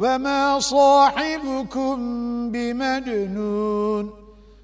وما صاحبكم بمجنون